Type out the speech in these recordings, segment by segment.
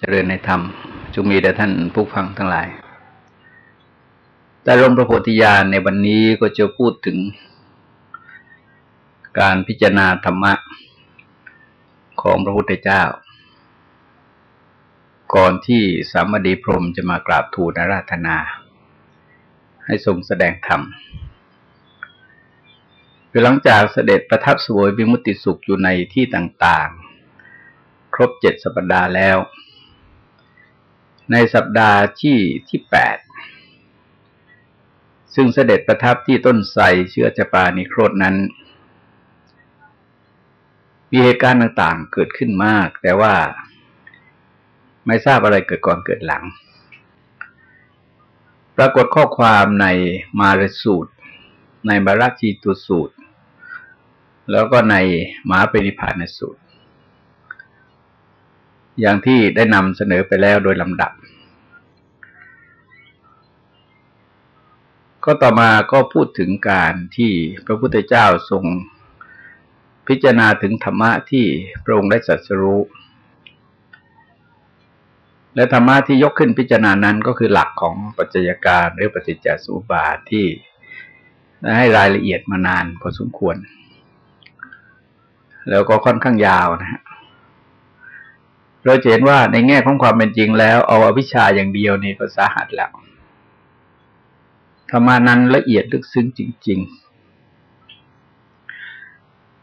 เจริญในธรรมจงมีแด่ท่านผู้ฟังทั้งหลาย แต่ลมพระโพธิญาณในวันนี้ก็จะพูดถึง การพิจารณาธรรมะของพระพุทธเจ้า ก่อนที่สามดีพรมจะมากราบทูลอาราธนา ให้ทรงแสดงธรรมคือหลังจากเสด็จประทับสวยวิมุติสุขอยู่ในที่ต่างๆ ครบเจ็ดสัปดาห์แล้ว ในสัปดาห์ที่ที่แปดซึ่งเสด็จประทับที่ต้นไทรเชื่อจปานิโครดนั้น มีเหตุการณ์ต่างๆเกิดขึ้นมาก แต่ว่าไม่ทราบอะไรเกิดก่อนเกิดหลัง ปรากฏข้อความในมารสูตร ในบาราชีตุสูตร แล้วก็ในมหาปริพานสูตร อย่างที่ได้นำเสนอไปแล้วโดยลำดับ ก็ต่อมาก็พูดถึงการที่พระพุทธเจ้าทรงพิจารณาถึงธรรมะที่พระองค์ได้สัสรู้และธรรมะที่ยกขึ้นพิจารณานั้นก็คือหลักของปัจจัยการหรือปฏิจจสมุปบาทที่ให้รายละเอียดมานานพอสมควร แล้วก็ค่อนข้างยาวนะฮะ เราเห็นว่าในแง่ของความเป็นจริงแล้ว เอาอวิชชาอย่างเดียวนี่ก็สาหัสแล้วธรรมานั้นละเอียดลึกซึ้งจริง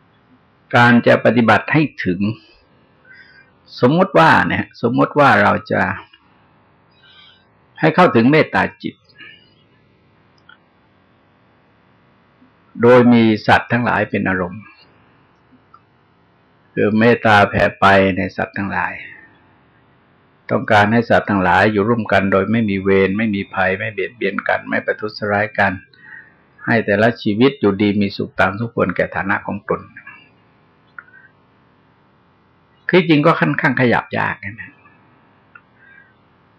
ๆ การจะปฏิบัติให้ถึง สมมติว่าเนี่ย สมมติว่าเราจะให้เข้าถึงเมตตาจิต โดยมีสัตว์ทั้งหลายเป็นอารมณ์ คือเมตตาแผ่ไปในสัตว์ทั้งหลาย ต้องการให้สัตว์ทั้งหลายอยู่ร่วมกันโดยไม่มีเวรไม่มีภัยไม่เบียดเบียนกัน ไม่ประทุษร้ายกัน ให้แต่ละชีวิตอยู่ดีมีสุขตามทุกคนแก่ฐานะของตนคือจริงก็ค่อนข้างขยับยากนะ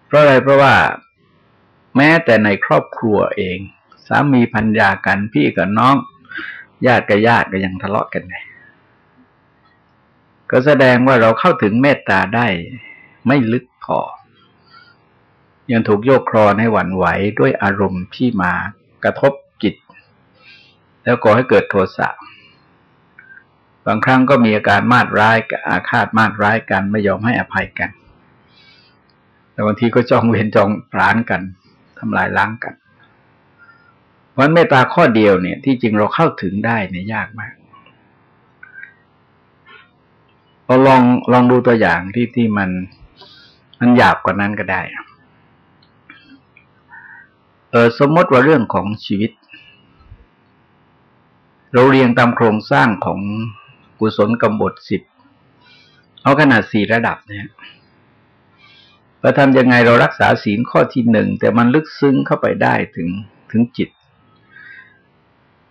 เพราะอะไรเพราะว่าแม้แต่ในครอบครัวเอง สามีพันยากันพี่กับน้อง ญาติกับญาติก็ยังทะเลาะกันเลย ก็แสดงว่าเราเข้าถึงเมตตาได้ไม่ลึกพอ ยังถูกโยกครอนให้หวั่นไหวด้วยอารมณ์ที่มากระทบจิต แล้วก่อให้เกิดโทสะบางครั้งก็มีอาการมาดร้ายอาฆาตมาดร้ายกันไม่ยอมให้อภัยกัน แต่บางทีก็จองเวรจองปราณกันทำลายล้างกันเพราะเมตตาข้อเดียวเนี่ย ที่จริงเราเข้าถึงได้เนี่ยยากมาก เราลองลองดูตัวอย่างที่ที่มัน มันหยาบกว่านั้นก็ได้เออสมมติว่าเรื่องของชีวิต เราเรียงตามโครงสร้างของกุศลกรรมบทสิบเอาขนาดสี่ระดับเนี่ยเราทำยังไงเรารักษาศีลข้อที่หนึ่งแต่มันลึกซึ้งเข้าไปได้ถึงถึงจิต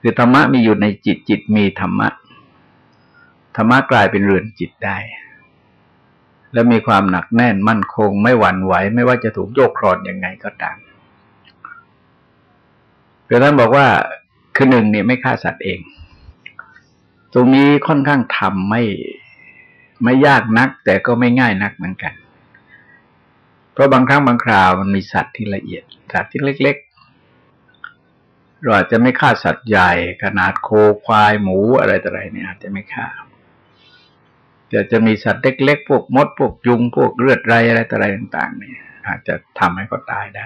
คือธรรมะมีอยู่ในจิตจิตมีธรรมะ ธรรมะกลายเป็นเรือนจิตได้ และมีความหนักแน่นมั่นคง ไม่หวั่นไหว ไม่ว่าจะถูกโยกครอนยังไงก็ตามคือท่านบอกว่าคือหนึ่งเนี่ยไม่ฆ่าสัตว์เอง ตรงนี้ค่อนข้างทำไม่ไม่ยากนัก แต่ก็ไม่ง่ายนักเหมือนกัน เพราะบางครั้งบางคราวมันมีสัตว์ที่ละเอียดสัตว์ที่เล็กๆเราอาจจะไม่ฆ่าสัตว์ใหญ่ ขนาดโคควายหมูอะไรต่ออะไรเนี่ยอาจจะไม่ฆ่า จะจะมีสัตว์เล็กๆพวกมด พวกยุง พวกเลือดไรอะไรต่ออะไรต่าง ๆ เนี่ย อาจจะทำให้เขาตายได้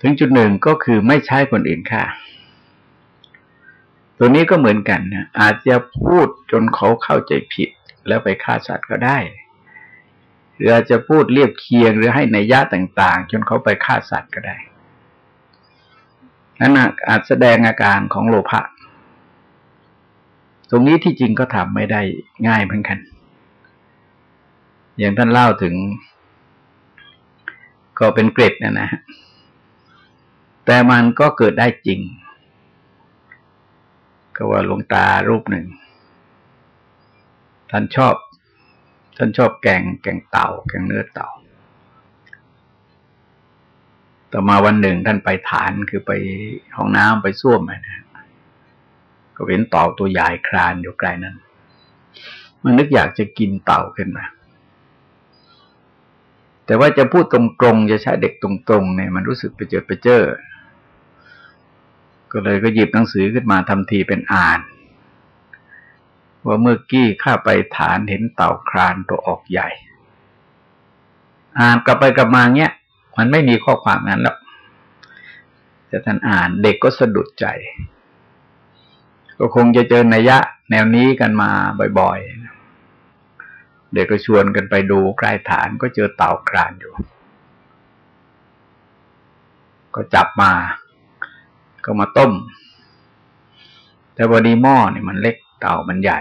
ถึงจุดหนึ่งก็คือไม่ใช้คนอื่นค่ะตัวนี้ก็เหมือนกันนะอาจจะพูดจนเขาเข้าใจผิด แล้วไปฆ่าสัตว์ก็ได้หรืออาจจะพูดเรียบเคียงหรือให้ในยะต่างๆ จนเขาไปฆ่าสัตว์ก็ได้นั้นอาจแสดงอาการของโลภะ รงนี้ที่จริงก็ทำไม่ได้ง่ายเหมือนกัน อย่างท่านเล่าถึง ก็เป็นเกร็ดนะนะ แต่มันก็เกิดได้จริง ก็ว่าหลวงตารูปหนึ่ง ท่านชอบ ท่านชอบแกงแกงเต่า แกงเนื้อเต่าต่อมาวันหนึ่งท่านไปฐานคือไปห้องน้ำไปส้วมนะ ก็เห็นเต่าตัวใหญ่คลานอยู่ไกลนั้น มันนึกอยากจะกินเต่าขึ้นมา แต่ว่าจะพูดตรงๆ จะใช้เด็กตรงๆเนี่ยมันรู้สึกไปเจอไปเจอก็เลยก็หยิบหนังสือขึ้นมาทำทีเป็นอ่าน ว่าเมื่อกี้ข้าไปฐานเห็นเต่าครานตัวออกใหญ่ อ่านกลับไปกลับมาเนี้ยมันไม่มีข้อความนั้นหรอกแต่ท่านอ่านเด็กก็สะดุดใจ ก็คงจะเจอนัยยะแนวนี้กันมาบ่อยๆ เด็กก็ชวนกันไปดูใกล้ฐานก็เจอเต่าครานอยู่ ก็จับมา ก็มาต้ม แต่พอดีหม้อเนี่ยมันเล็กเต่ามันใหญ่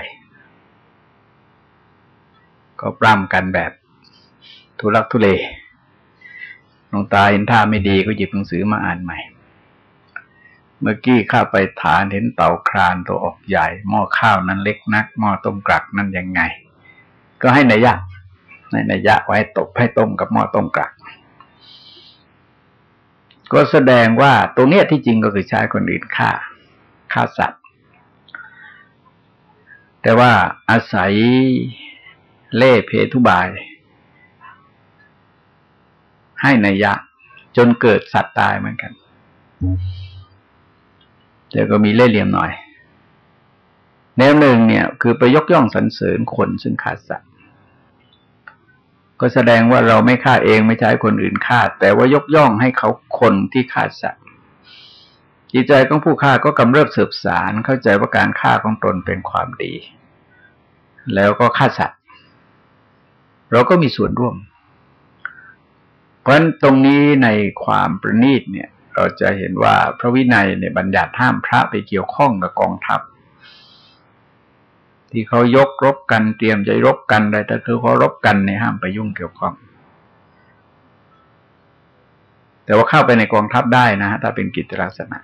ก็ปล้ำกันแบบทุลักทุเลลงตาเห็นท่าไม่ดีก็หยิบหนังสือมาอ่านใหม่ เมื่อกี้ข้าไปฐานเห็นเต่าครานตัวออกใหญ่ หม้อข้าวนั้นเล็กนัก หม้อต้มกลักนั้นยังไง ก็ให้นายะในนายะไว้ตบให้ต้มกับหม้อต้มกลัก ก็แสดงว่าตรงเนี้ยที่จริงก็คือใช้คนอื่นฆ่าฆ่าสัตว์ แต่ว่าอาศัยเล่เพทุบาย ให้นายะ จนเกิดสัตว์ตายเหมือนกัน แต่ก็มีเล่เหลี่ยมหน่อยแนวหนึ่งเนี่ยคือไปยกย่องสรรเสริญคนซึ่งขาดสัตว์ ก็แสดงว่าเราไม่ฆ่าเองไม่ใช้คนอื่นฆ่า แต่ว่ายกย่องให้เขาคนที่ฆ่าสัตว์จิตใจของผู้ฆ่าก็กำเริบเสืบสารเข้าใจว่าการฆ่าของตนเป็นความดี แล้วก็ฆ่าสัตว์ เราก็มีส่วนร่วม เพราะตรงนี้ในความประณีตเนี่ย เราจะเห็นว่าพระวินัยในบัญญัติห้ามพระไปเกี่ยวข้องกับกองทัพ ที่เขายกรบกันเตรียมจะรบกันอะไรแต่คือเขารบกันในห้ามไปยุ่งเกี่ยวข้อง แต่ว่าเข้าไปในกองทัพได้นะฮะถ้าเป็นกิจลักษณะ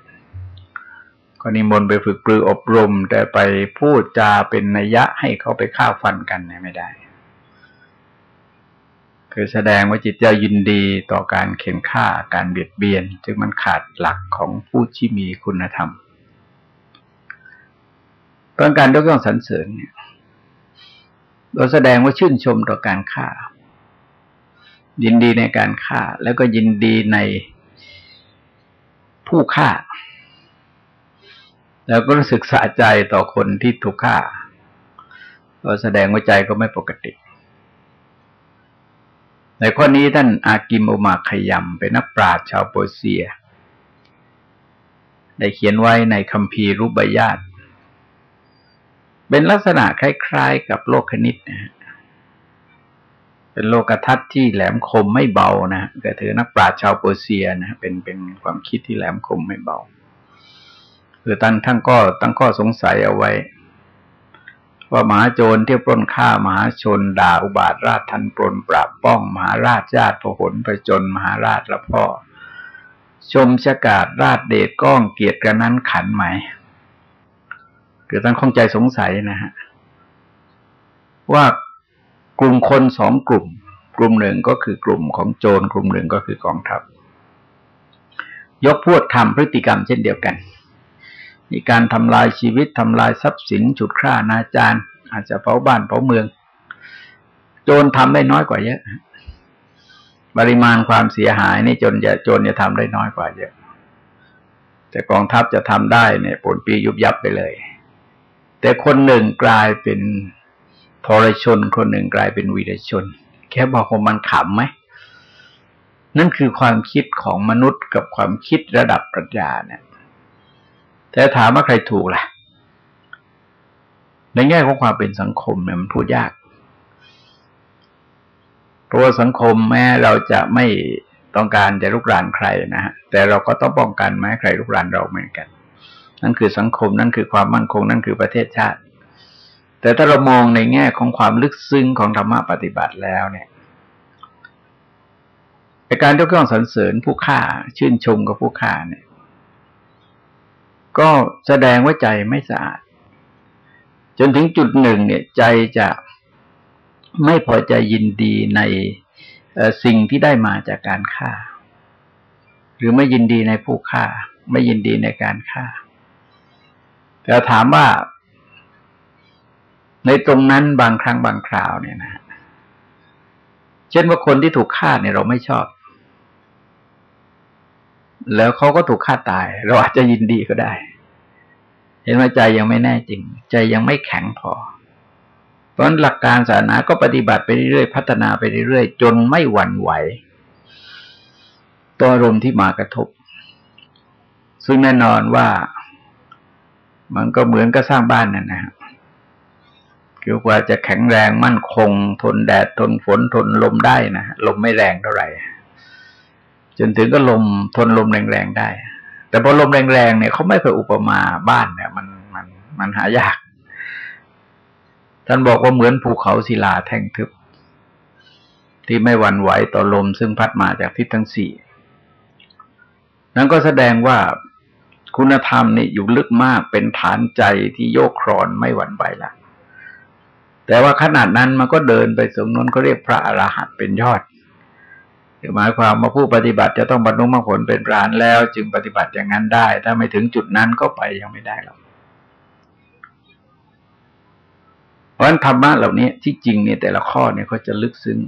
ก็นิมนต์ไปฝึกปรืออบรม แต่ไปพูดจาเป็นนัยยะให้เขาไปฆ่าฟันกันเนี่ยไม่ได้ คือแสดงว่าจิตใจยินดีต่อการเข็นฆ่าการเบียดเบียนจึงมันขาดหลักของผู้ที่มีคุณธรรมเพราะการยกย่องสรรเสริญเนี่ยเราแสดงว่าชื่นชมต่อการฆ่า ยินดีในการฆ่า แล้วก็ยินดีในผู้ฆ่า แล้วก็รู้สึกสะใจต่อคนที่ถูกฆ่าเราแสดงว่าใจก็ไม่ปกติ ในข้อนี้ท่านอากิมอุมาขยำเป็นนักปราชญ์ชาวโปเซีย ได้เขียนไว้ในคัมภีร์รูปญาติเป็นลักษณะคล้ายๆ กับโลกคณิตนะ เป็นโลกทัศน์ที่แหลมคมไม่เบานะก็ถือนักปราชญ์ชาวเปเซียนะเป็นเป็นความคิดที่แหลมคมไม่เบาคือตั้งทั้งก็ตั้งข้อสงสัยเอาไว้ ว่ามหาโจรที่ปล้นฆ่ามหาชน ด่าอุบาทราชทันปลนปราบป้องมหาราชญาติพหลประจนมหาราชละพ่อ ชมชกาศราชเดชก้องเกียรติกันนั้นขันไหมคือท่านคงใจสงสัยนะฮะ ว่ากลุ่มคนสองกลุ่ม กลุ่มหนึ่งก็คือกลุ่มของโจรกลุ่มหนึ่งก็คือกองทัพ ยกพวกทำพฤติกรรมเช่นเดียวกัน มีการทำลายชีวิตทำลายทรัพย์สินฉุดฆ่านาจารอาจจะเผาบ้านเผาเมือง โจรทำได้น้อยกว่าเยอะปริมาณความเสียหายนี่จนจะโจรจะทำได้น้อยกว่าเยอะ แต่กองทัพจะทำได้เนี่ยผลปียุบยับไปเลย แต่คนหนึ่งกลายเป็นทรชน คนหนึ่งกลายเป็นวีรชน แค่บอกว่ามันขำไหมนั่นคือความคิดของมนุษย์กับความคิดระดับปรัชญาเนี่ย แต่ถามว่าใครถูกล่ะ ในแง่ของความเป็นสังคมเนี่ยมันพูดยาก เพราะว่าสังคมแม้เราจะไม่ต้องการจะลุกรานใครนะฮะแต่เราก็ต้องป้องกันไม่ให้ใครลุกรานเราเหมือนกัน นั่นคือสังคมนั่นคือความมั่นคงนั่นคือประเทศชาติ แต่ถ้าเรามองในแง่ของความลึกซึ้งของธรรมะปฏิบัติแล้วเนี่ยการยกย่องสรรเสริญผู้ฆ่าชื่นชมกับผู้ฆ่าเนี่ย ก็แสดงว่าใจไม่สะอาด จนถึงจุดหนึ่งเนี่ยใจจะไม่พอใจยินดีในสิ่งที่ได้มาจากการฆ่า หรือไม่ยินดีในผู้ฆ่า ไม่ยินดีในการฆ่า แต่ถามว่า ในตรงนั้นบางครั้งบางคราวเนี่ยนะเช่นว่าคนที่ถูกฆ่าเนี่ยเราไม่ชอบ แล้วเขาก็ถูกฆ่าตาย เราอาจจะยินดีก็ได้ เห็นว่าใจยังไม่แน่จริง ใจยังไม่แข็งพอ เพราะหลักการศาสนาก็ปฏิบัติไปเรื่อยๆพัฒนาไปเรื่อยๆจนไม่หวั่นไหวตัวอารมณ์ที่มากระทบ ซึ่งแน่นอนว่ามันก็เหมือนกับสร้างบ้านนั่นนะฮะคือกว่าจะแข็งแรงมั่นคง ทนแดดทนฝนทนลมได้นะลมไม่แรงเท่าไหร่ จนถึงก็ลมทนลมแรงๆได้ แต่พอลมแรงๆเนี่ยเขาไม่เคยอุปมาบ้านเนี่ยมันมันมันหายาก ท่านบอกว่าเหมือนภูเขาศิลาแท่งทึบ ที่ไม่หวั่นไหวต่อลมซึ่งพัดมาจากทิศทั้งสี่นั้นก็แสดงว่าคุณธรรมนี่อยู่ลึกมากเป็นฐานใจที่โยกครอนไม่หวั่นไหวละแต่ว่าขนาดนั้นมันก็เดินไปสมนนก็เรียกพระอรหันต์เป็นยอด หมายความว่าผู้ปฏิบัติจะต้องบรรลุมรรคผลเป็นพรานแล้ว จึงปฏิบัติอย่างนั้นได้ ถ้าไม่ถึงจุดนั้นก็ไปยังไม่ได้หรอกเพราะฉะนั้นธรรมะเหล่านี้ที่จริงเนี่ยแต่ละข้อเนี่ยเขาจะลึกซึ้ง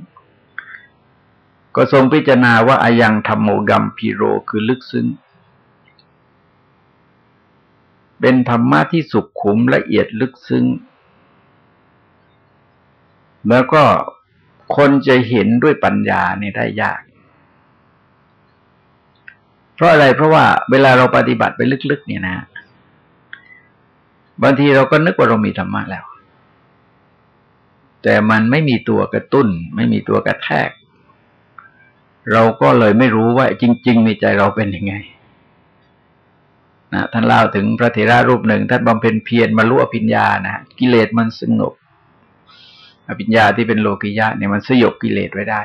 ก็ทรงพิจารณาว่าอายังธรรมโมกัมพีโรคือลึกซึ้ง เป็นธรรมะที่สุขขุมละเอียดลึกซึ้ง แล้วก็ คนจะเห็นด้วยปัญญาเนี่ได้ยาก เพราะอะไรเพราะว่าเวลาเราปฏิบัติไปลึกๆ เนี่ยนะ บางทีเราก็นึกว่าเรามีธรรมะแล้ว แต่มันไม่มีตัวกระตุ้น ไม่มีตัวกระแทก เราก็เลยไม่รู้ว่าจริง ๆ ในใจเราเป็นยังไงนะท่านเล่าถึงพระเถระรูปหนึ่งท่านบำเพ็ญเพียรมาลุอภิญญานะกิเลสมันสงบ อภิญญาที่เป็นโลกิยะเนี่ยมันสยบกิเลสไว้ได้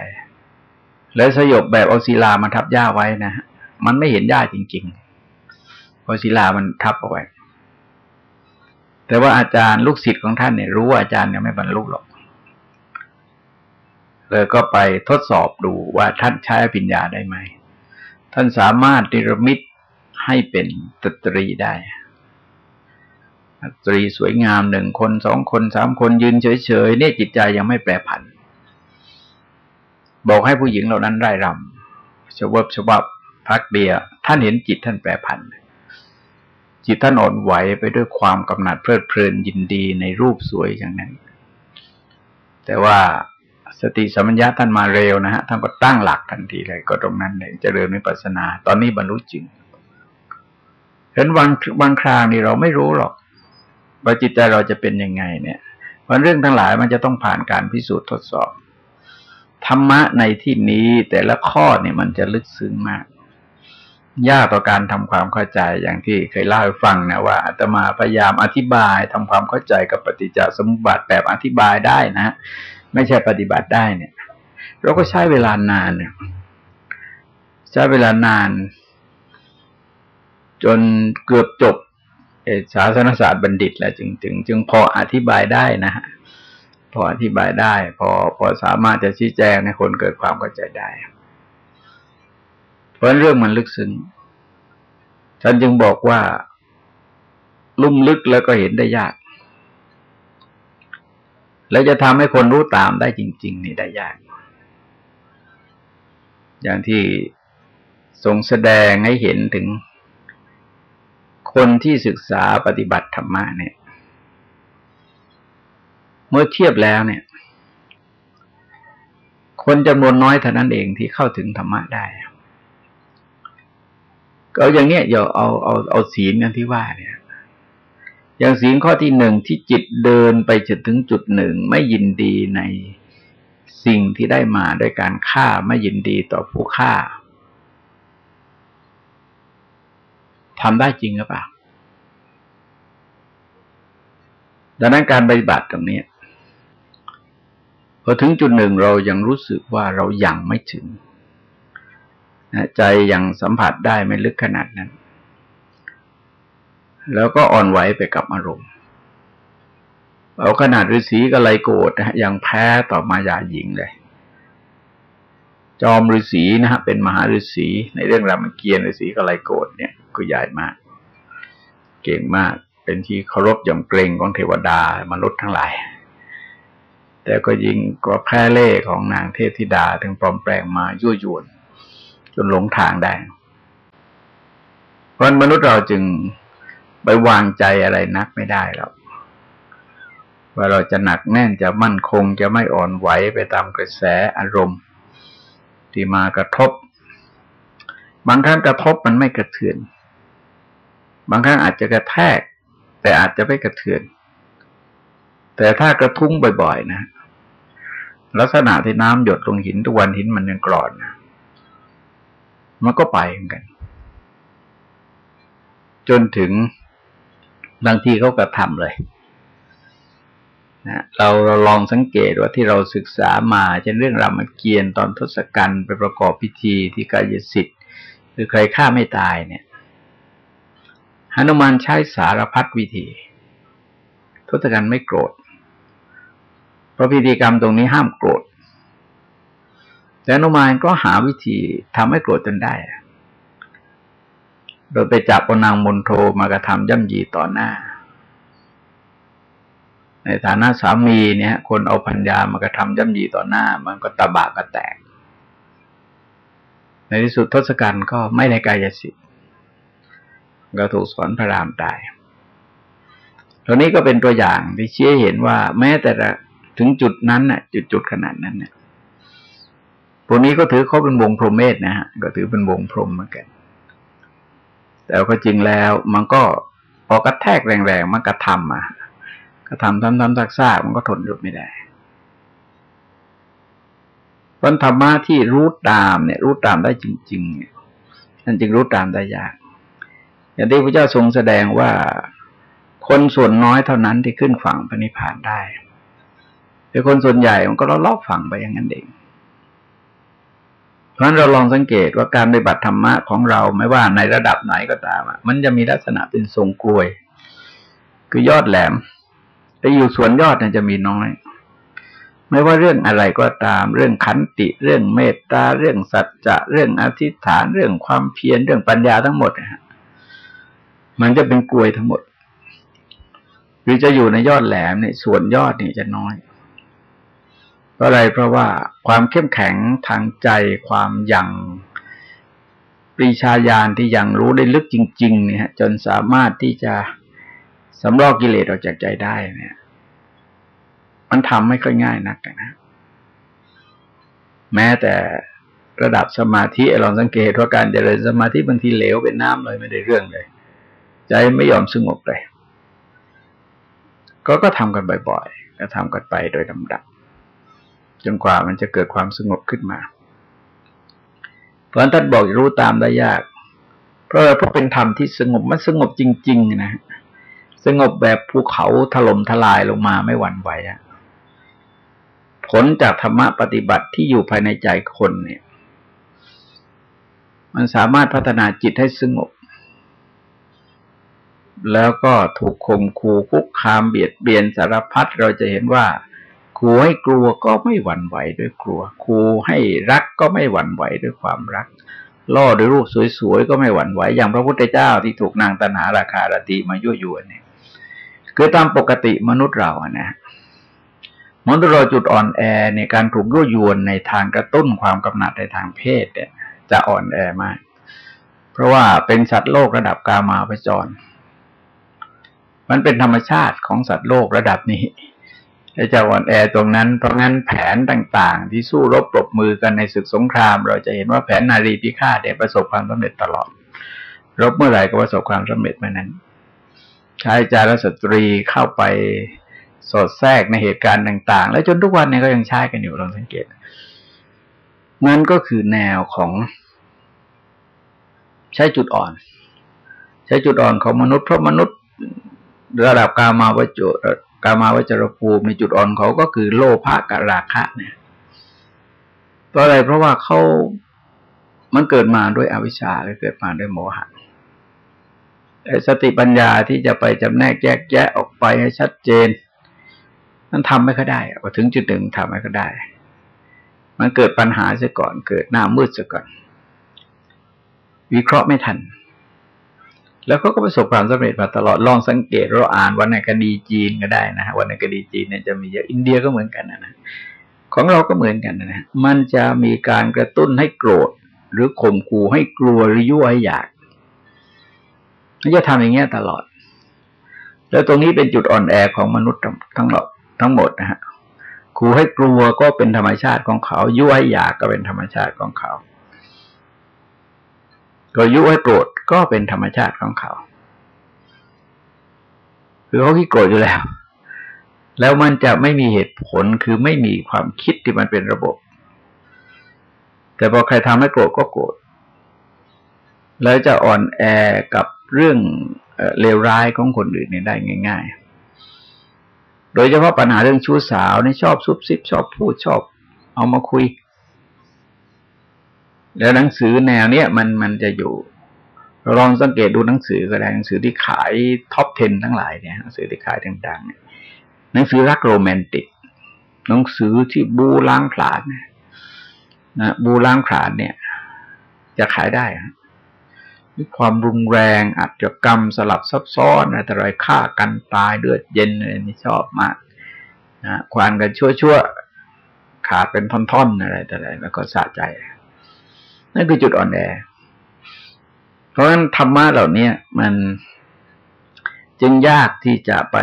แล้วสยบแบบเอาศิลามาทับหญ้าไว้นะมันไม่เห็นหญ้าจริงๆเพราะศิลามันทับเอาไว้ แต่ว่าอาจารย์ลูกศิษย์ของท่านเนี่ยรู้ว่าอาจารย์ยังไม่บรรลุหรอกเลยก็ไปทดสอบดูว่าท่านใช้ปัญญาได้ไหม ท่านสามารถนิรมิตให้เป็นสตรีได้ ตรีสวยงามหนึ่งคนสองคนสามคนยืนเฉยๆเนี่ยจิตใจยังไม่แปรผัน บอกให้ผู้หญิงเหล่านั้นได้รำชวบชวบพักเดียท่านเห็นจิตท่านแปรผัน จิตท่านอ่อนไหวไปด้วยความกำหนัดเพลิดเพลินยินดีในรูปสวยอย่างนั้น แต่ว่าสติสัมปชัญญะท่านมาเร็วนะฮะท่านก็ตั้งหลักทันทีเลย ก็ตรงนั้นเลยจเจริญวิปัสสนา ตอนนี้บรรลุจริงเห็นบางบางครางนี่เราไม่รู้หรอก ว่าจิตใจเราจะเป็นยังไงเนี่ยวันเรื่องทั้งหลายมันจะต้องผ่านการพิสูจน์ทดสอบ ธรรมะในที่นี้แต่ละข้อเนี่ยมันจะลึกซึ้งมาก ยากต่อการทำความเข้าใจอย่างที่เคยเล่าให้ฟังนะว่าอาตมาพยายามอธิบายทำความเข้าใจกับปฏิจจสมุปบาทแบบอธิบายได้นะ ไม่ใช่ปฏิบัติได้เนี่ย เราก็ใช้เวลานานเนี่ยใช้เวลานาน จนเกือบจบ ศาสนศาสตร์บัณฑิตแหล้วจึงจึงจึงพออธิบายได้นะฮะพออธิบายได้ พอพอสามารถจะชี้แจงให้คนเกิดความเข้าใจได้ เพราะเรื่องมันลึกซึ้งท่านจึงบอกว่า ลุ่มลึกแล้วก็เห็นได้ยาก แล้วจะทำให้คนรู้ตามได้จริง ๆ นี่ได้ยาก อย่างที่ทรงแสดงให้เห็นถึง คนที่ศึกษาปฏิบัติธรรมะเนี่ย เมื่อเทียบแล้วเนี่ย คนจำนวนน้อยเท่านั้นเองที่เข้าถึงธรรมะได้ก็อย่างเนี้ยอย่าเอาเอาเอาศีลกันที่ว่าเนี่ย อย่างศีลข้อที่หนึ่งที่จิตเดินไปจนถึงจุดหนึ่งไม่ยินดีในสิ่งที่ได้มาด้วยการฆ่าไม่ยินดีต่อผู้ฆ่า ทำได้จริงหรือเปล่า ดังนั้นการปฏิบัติตรงนี้พอถึงจุดหนึ่งเรายังรู้สึกว่าเรายังไม่ถึงใจยังสัมผัสได้ไม่ลึกขนาดนั้น แล้วก็อ่อนไหวไปกับอารมณ์เอาขนาดฤาษีก็เลยโกรธนะยังแพ้ต่อมายาหญิงเลย จอมฤาษีนะฮะเป็นมหาฤาษีในเรื่องรามเกียรติฤาษีก็ไลโกดเนี่ย ก็ใหญ่มาก เก่งมาก เป็นที่เคารพยำเกรงของเทวดามนุษย์ทั้งหลาย แต่ก็ยิงก็แพ้เล่ของนางเทพธิดาถึงปลอมแปลงมายั่วยวนจนหลงทางได้ เพราะมนุษย์เราจึงไปวางใจอะไรนักไม่ได้หรอกว่าเราจะหนักแน่นจะมั่นคงจะไม่อ่อนไหวไปตามกระแสอารมณ์ ที่มากระทบ บางครั้งกระทบมันไม่กระเทือน บางครั้งอาจจะกระแทก แต่อาจจะไม่กระเทือน แต่ถ้ากระทุ้งบ่อยๆ นะ ลักษณะที่น้ำหยดลงหินทุกวันหินมันยังกรอนนะมันก็ไปเหมือนกัน จนถึงบางทีเขากระทำเลยนะเราเราลองสังเกตว่าที่เราศึกษามาเช่นเรื่องรามเกียรติ์ตอนทศกัณฐ์ไปประกอบพิธีที่กายสิทธิ์หรือใครฆ่าไม่ตายเนี่ย หนุมานใช้สารพัดวิธี ทศกัณฐ์ไม่โกรธ เพราะพิธีกรรมตรงนี้ห้ามโกรธ แต่หนุมานก็หาวิธีทำให้โกรธจนได้ โดยไปจับนางมนโทมากระทำย่ำยีต่อหน้า ในฐานะสามีเนี่ย คนเอาพัญญามากระทำย่ำยีต่อหน้า มันก็ตะบากกระแตก ในที่สุดทศกัณฐ์ก็ไม่ในกายสิทธิ ก็ถูกสอนพระรามตายตรงนี้ก็เป็นตัวอย่างที่ชี้เห็นว่าแม้แต่ถึงจุดนั้นน่ะ จุดจุดขนาดนั้นเนี่ยพวกนี้ก็ถือเขาเป็นวงพรหมเมธนะฮะก็ถือเป็นวงพรหมเหมือนกัน แต่ก็จริงแล้วมันก็พอกระแทกแรงๆมันกระทำอะก็ทำทำทำซักซากมันก็ทนอยู่ไม่ได้พันธรรมะที่รู้ตามเนี่ย รู้ตามได้จริง ๆ เนี่ยนั่นจึงรู้ตามได้ยาก อย่างที่พระเจ้าทรงแสดงว่าคนส่วนน้อยเท่านั้นที่ขึ้นฝั่งพระนิพพานได้แต่คนส่วนใหญ่มันก็ลอบฝั่งไปอย่างนั้นเอง เพราะฉะนั้นเราลองสังเกตว่าการปฏิบัติธรรมะของเราไม่ว่าในระดับไหนก็ตามมันจะมีลักษณะเป็นทรงกลวย คือยอดแหลมแต่อยู่ส่วนยอดเนี่ยจะมีน้อย ไม่ว่าเรื่องอะไรก็ตาม เรื่องขันติ เรื่องเมตตา เรื่องสัจจะ เรื่องอธิษฐาน เรื่องความเพียร เรื่องปัญญาทั้งหมดนะฮะ มันจะเป็นกลวยทั้งหมด หรือจะอยู่ในยอดแหลมเนี่ยส่วนยอดนี่จะน้อย เพราะอะไรเพราะว่าความเข้มแข็งทางใจความยังปรีชาญาณที่ยังรู้ได้ลึกจริง ๆ เนี่ยจนสามารถที่จะสำรอกกิเลสออกจากใจได้เนี่ย มันทำไม่ค่อยง่ายนักนะแม้แต่ระดับสมาธิลองสังเกตว่าการเจริญสมาธิบางทีเหลวเป็นน้ำเลยไม่ได้เรื่องเลย ใจไม่ยอมสงบเลย ก็ก็ทำกันบ่อยๆก็ทำกันไปโดยลำดับ จนกว่ามันจะเกิดความสงบขึ้นมา เพราะท่านบอกรู้ตามได้ยาก เพราะเพราะเป็นธรรมที่สงบมันสงบจริง ๆ นะสงบแบบภูเขาถล่มทลายลงมาไม่หวั่นไหวอะผลจากธรรมะปฏิบัติที่อยู่ภายในใจคนเนี่ย มันสามารถพัฒนาจิตให้สงบ แล้วก็ถูกข่มขู่คุกคามเบียดเบียนสารพัดเราจะเห็นว่าขู่ให้กลัวก็ไม่หวั่นไหวด้วยกลัวขู่ให้รักก็ไม่หวั่นไหวด้วยความรัก ล่อด้วยรูปสวยๆก็ไม่หวั่นไหวอย่างพระพุทธเจ้าที่ถูกนางตนาราคาราตีมายั่วยวนเนี่ย คือตามปกติมนุษย์เราอะนะมนุษย์เราจุดอ่อนแอในการถูกยั่วยวนในทางกระตุ้นความกำหนัดในทางเพศเนี่ย จะอ่อนแอมาก เพราะว่าเป็นสัตว์โลกระดับกามาพจร มันเป็นธรรมชาติของสัตว์โลกระดับนี้จะอ่อนแอตรงนั้นเพราะงั้นแผนต่างๆ ที่สู้รบปรบมือกันในศึกสงคราม เราจะเห็นว่าแผนนารีพิฆาตเนี่ยประสบความสำเร็จตลอด รบเมื่อไหร่ก็ประสบความสำเร็จเมื่อนั้น ใช้จารสตรีเข้าไปสอดแทรกในเหตุการณ์ต่าง ๆ แล้วจนทุกวันนี้ก็ยังใช้กันอยู่ลองสังเกตนั่นก็คือแนวของ ใช้จุดอ่อน ใช้จุดอ่อนของมนุษย์เพราะมนุษย์ ระดับกามาวจุกามาวจรภูมิในจุดอ่อนเขาก็คือโลภะกับราคะเนี่ยเพราะอะไรเพราะว่าเขามันเกิดมาด้วยอวิชชาหรือเกิดมาด้วยโมหะสติปัญญาที่จะไปจำแนกแยกแยะออกไปให้ชัดเจนนั้นทำไม่ค่อยได้พอถึงจุดหนึ่งทำไม่ค่อยได้ มันเกิดปัญหาเสียก่อน เกิดหน้ามืดเสียก่อน วิเคราะห์ไม่ทัน แล้วเขาก็ประสบความสำเร็จมาตลอดลองสังเกตเราอ่านวรรณคดีจีนก็ได้นะฮะวรรณคดีจีนเนี่ยจะมีเยอะอินเดียก็เหมือนกันนะนะของเราก็เหมือนกันนะมันจะมีการกระตุ้นให้โกรธ หรือข่มขู่ให้กลัวหรือยั่วให้อยากมันจะทำอย่างเงี้ยตลอด แล้วตรงนี้เป็นจุดอ่อนแอของมนุษย์ทั้งหมดทั้งหมดนะฮะขู่ให้กลัวก็เป็นธรรมชาติของเขายั่วให้อยากก็เป็นธรรมชาติของเขา ก็ยุให้โกรธก็เป็นธรรมชาติของเขาคือเขาขี้โกรธอยู่แล้ว แล้วมันจะไม่มีเหตุผลคือไม่มีความคิดที่มันเป็นระบบ แต่พอใครทำให้โกรธก็โกรธแล้วจะอ่อนแอกับเรื่องเลวร้ายของคนอื่นได้ง่าย ๆ โดยเฉพาะปัญหาเรื่องชู้สาวนี่ชอบซุบซิบชอบพูดชอบ เอามาคุย แล้วหนังสือแนวเนี้ยมันมันจะอยู่ลองสังเกตดูหนังสือก็ได้หนังสือที่ขายท็อป 10 ทั้งหลายเนี่ยหนังสือที่ขายดังๆเนี่ยหนังสือรักโรแมนติก หนังสือที่บูล้างผลาญนะบูล้างผลาญเนี่ย จะขายได้มีความรุนแรงอาจจะกรรมสลับซับซ้อนอะไรแต่ไรฆ่ากันตายเลือดเย็นอะไรนี่ชอบมากนะควานกันชั่วๆขาดเป็นท่อนๆอะไรแต่ไรแล้วก็สะใจ นั่นคือจุดอ่อนแอ เพราะฉะนั้นธรรมะเหล่านี้มันจึงยากที่จะไป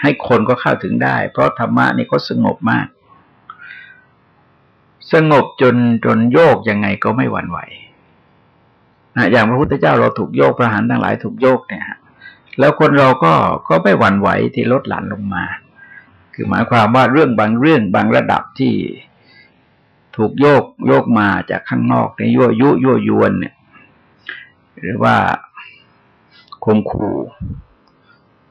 ให้คนก็เข้าถึงได้ เพราะธรรมะนี่เขาสงบมาก สงบจนจนโยกยังไงก็ไม่หวั่นไหวอย่างพระพุทธเจ้าเราถูกโยกพระหันทั้งหลายถูกโยกเนี่ยแล้วคนเราก็ก็ไม่หวั่นไหวที่ลดหลั่นลงมา คือหมายความว่าเรื่องบางเรื่องบางระดับที่ ถูกโยกโยกมาจากข้างนอกในยั่วยุยั่วยวนเนี่ย หรือว่าคมขู่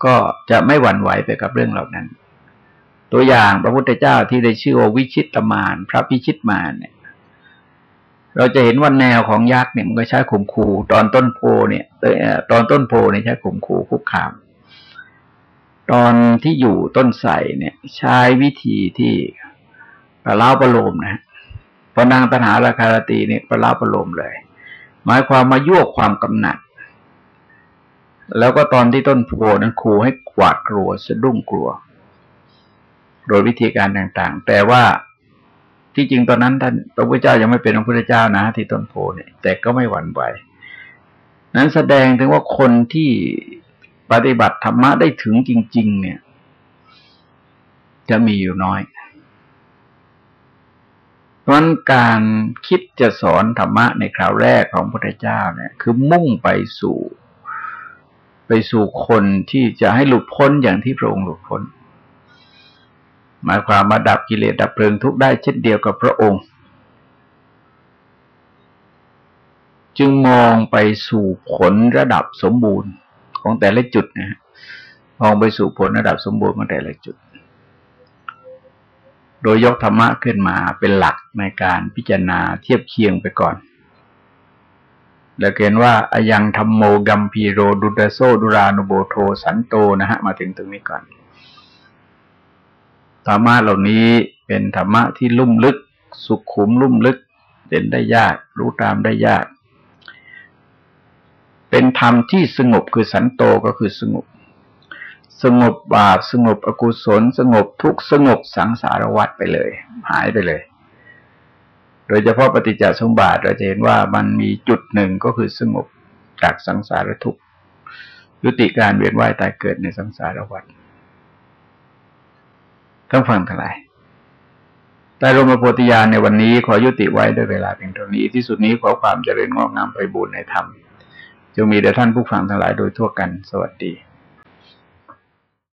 ก็จะไม่หวั่นไหวไปกับเรื่องเหล่านั้น ตัวอย่างพระพุทธเจ้าที่ได้ชื่อว่าวิชิตมาน พระพิชิตมานเนี่ย เราจะเห็นว่าแนวของยักษ์เนี่ยมันก็ใช้ข่มขู่ตอนต้นโพเนี่ยตอนต้นโพเนี่ยใช้ข่มขู่คุกคาม ตอนที่อยู่ต้นใสเนี่ย ใช้วิธีที่ประล้าประโลมนะ พอนางตัณหาราคาตีนี่ยประลาประโลมเลย หมายความมายั่วความกำหนัด แล้วก็ตอนที่ต้นโพนั้นขู่ให้กวาดกลัวสะดุ้งกลัว โดยวิธีการต่างๆ แต่ว่าที่จริงตอนนั้นท่านพระพุทธเจ้ายังไม่เป็นพระพุทธเจ้านะ ที่ต้นโพเนี่ยแต่ก็ไม่หวั่นไหวนั้นแสดงถึงว่าคนที่ปฏิบัติธรรมะได้ถึงจริง ๆ เนี่ย จะมีอยู่น้อย เพราะการคิดจะสอนธรรมะในคราวแรกของพระพุทธเจ้าเนี่ย คือมุ่งไปสู่ ไปสู่คนที่จะให้หลุดพ้นอย่างที่พระองค์หลุดพ้น หมายความมาดับกิเลสดับเพลิงทุกได้เช่นเดียวกับพระองค์ จึงมองไปสู่ผลระดับสมบูรณ์ของแต่ละจุดนะมองไปสู่ผลระดับสมบูรณ์ของแต่ละจุด โดยยกธรรมะขึ้นมาเป็นหลักในการพิจารณาเทียบเคียงไปก่อน แล้วเห็นว่าอายังธรรมโมกัมพีโรดุดโซดุรานุโบโทสันโตนะฮะ มาถึงตรงนี้ก่อน ธรรมะเหล่านี้เป็นธรรมะที่ลุ่มลึก สุขขุมลุ่มลึกเด่นได้ยาก รู้ตามได้ยาก เป็นธรรมที่สงบคือสันโตก็คือสงบ สงบบาปสงบอกุศล สงบทุกสงบสังสารวัฏไปเลย หายไปเลย โดยเฉพาะปฏิจจสมบาทเราจะเห็นว่ามันมีจุดหนึ่งก็คือสงบจากสังสารทุกข์ยุติการเวียนว่ายตายเกิดในสังสารวัฏต้องฟังทั้งหลายแต่รมโพธิญาณในวันนี้ขอยุติไว้ด้วยเวลาเพียงเท่านี้ที่สุดนี้ขอความเจริญงอกงามไปบูรณนธรรมจงมีแด่ท่านผู้ฟังทั้งหลายโดยทั่วกัน สวัสดี